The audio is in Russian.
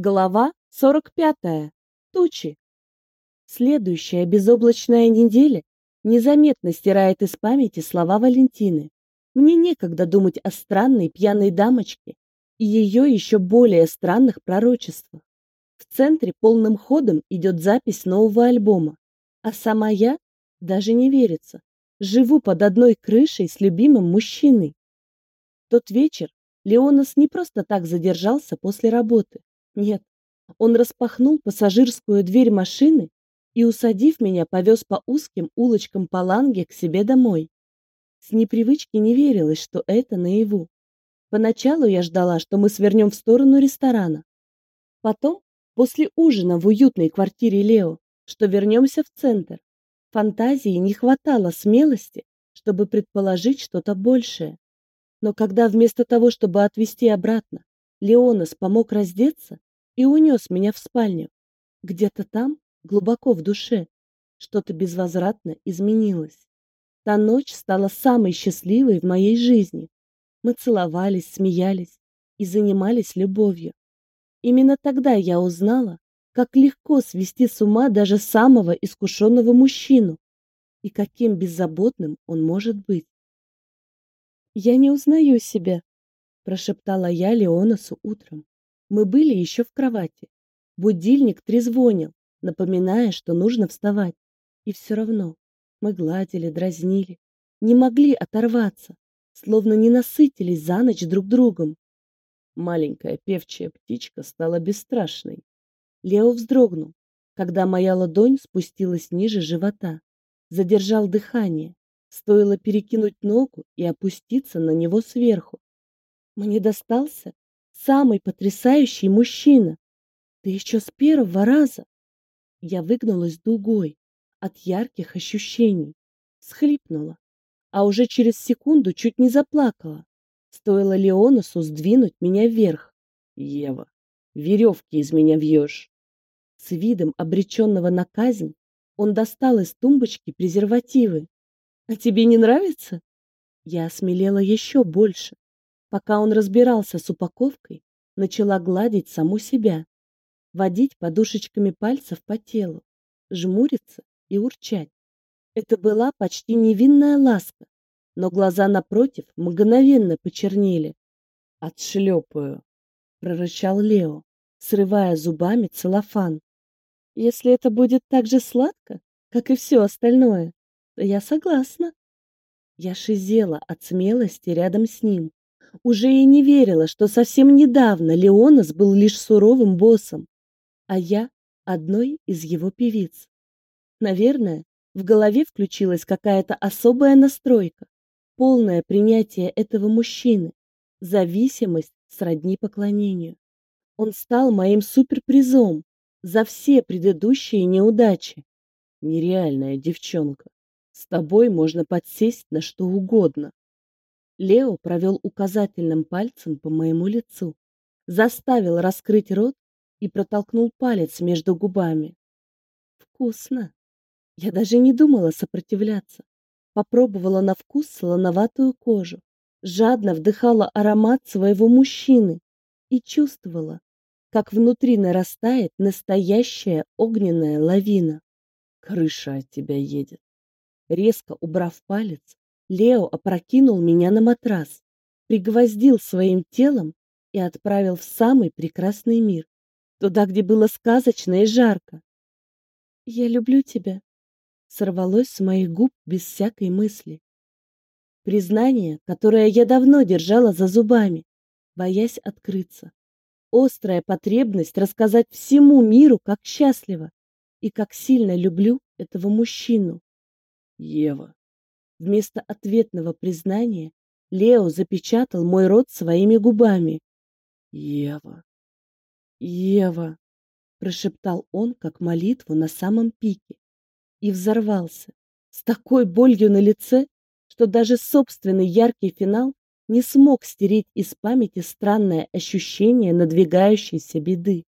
Глава 45. Тучи. Следующая безоблачная неделя незаметно стирает из памяти слова Валентины. Мне некогда думать о странной пьяной дамочке и ее еще более странных пророчествах. В центре полным ходом идет запись нового альбома, а сама я, даже не верится, живу под одной крышей с любимым мужчиной. Тот вечер Леонас не просто так задержался после работы. Нет, он распахнул пассажирскую дверь машины и, усадив меня, повез по узким улочкам Паланги к себе домой. С непривычки не верилось, что это наяву. Поначалу я ждала, что мы свернем в сторону ресторана. Потом, после ужина в уютной квартире Лео, что вернемся в центр. Фантазии не хватало смелости, чтобы предположить что-то большее. Но когда вместо того, чтобы отвезти обратно, Леонас помог раздеться, и унес меня в спальню. Где-то там, глубоко в душе, что-то безвозвратно изменилось. Та ночь стала самой счастливой в моей жизни. Мы целовались, смеялись и занимались любовью. Именно тогда я узнала, как легко свести с ума даже самого искушенного мужчину и каким беззаботным он может быть. «Я не узнаю себя», – прошептала я Леонасу утром. Мы были еще в кровати. Будильник трезвонил, напоминая, что нужно вставать. И все равно мы гладили, дразнили, не могли оторваться, словно не насытились за ночь друг другом. Маленькая певчая птичка стала бесстрашной. Лео вздрогнул, когда моя ладонь спустилась ниже живота. Задержал дыхание. Стоило перекинуть ногу и опуститься на него сверху. Мне достался самый потрясающий мужчина. Ты еще с первого раза. Я выгнулась дугой от ярких ощущений, схлипнула, а уже через секунду чуть не заплакала. Стоило Леонасу сдвинуть меня вверх. Ева, веревки из меня вьешь. С видом обреченного на казнь он достал из тумбочки презервативы. А тебе не нравится? Я осмелела еще больше. Пока он разбирался с упаковкой, начала гладить саму себя, водить подушечками пальцев по телу, жмуриться и урчать. Это была почти невинная ласка, но глаза напротив мгновенно почернели. «Отшлепаю», — прорычал Лео, срывая зубами целлофан. «Если это будет так же сладко, как и все остальное, то я согласна». Я шизела от смелости рядом с ним, уже и не верила, что совсем недавно Леонас был лишь суровым боссом, а я одной из его певиц. Наверное, в голове включилась какая-то особая настройка, полное принятие этого мужчины, зависимость сродни поклонению. Он стал моим суперпризом за все предыдущие неудачи. Нереальная девчонка. С тобой можно подсесть на что угодно. Лео провел указательным пальцем по моему лицу, заставил раскрыть рот и протолкнул палец между губами. Вкусно. Я даже не думала сопротивляться. Попробовала на вкус солоноватую кожу, жадно вдыхала аромат своего мужчины и чувствовала, как внутри нарастает настоящая огненная лавина. Крыша от тебя едет. Резко убрав палец, Лео опрокинул меня на матрас, пригвоздил своим телом и отправил в самый прекрасный мир, туда, где было сказочно и жарко. «Я люблю тебя», — сорвалось с моих губ без всякой мысли. Признание, которое я давно держала за зубами, боясь открыться. Острая потребность рассказать всему миру, как счастлива и как сильно люблю этого мужчину. Ева, Вместо ответного признания Лео запечатал мой рот своими губами. «Ева! Ева!» — прошептал он, как молитву на самом пике, и взорвался с такой болью на лице, что даже собственный яркий финал не смог стереть из памяти странное ощущение надвигающейся беды.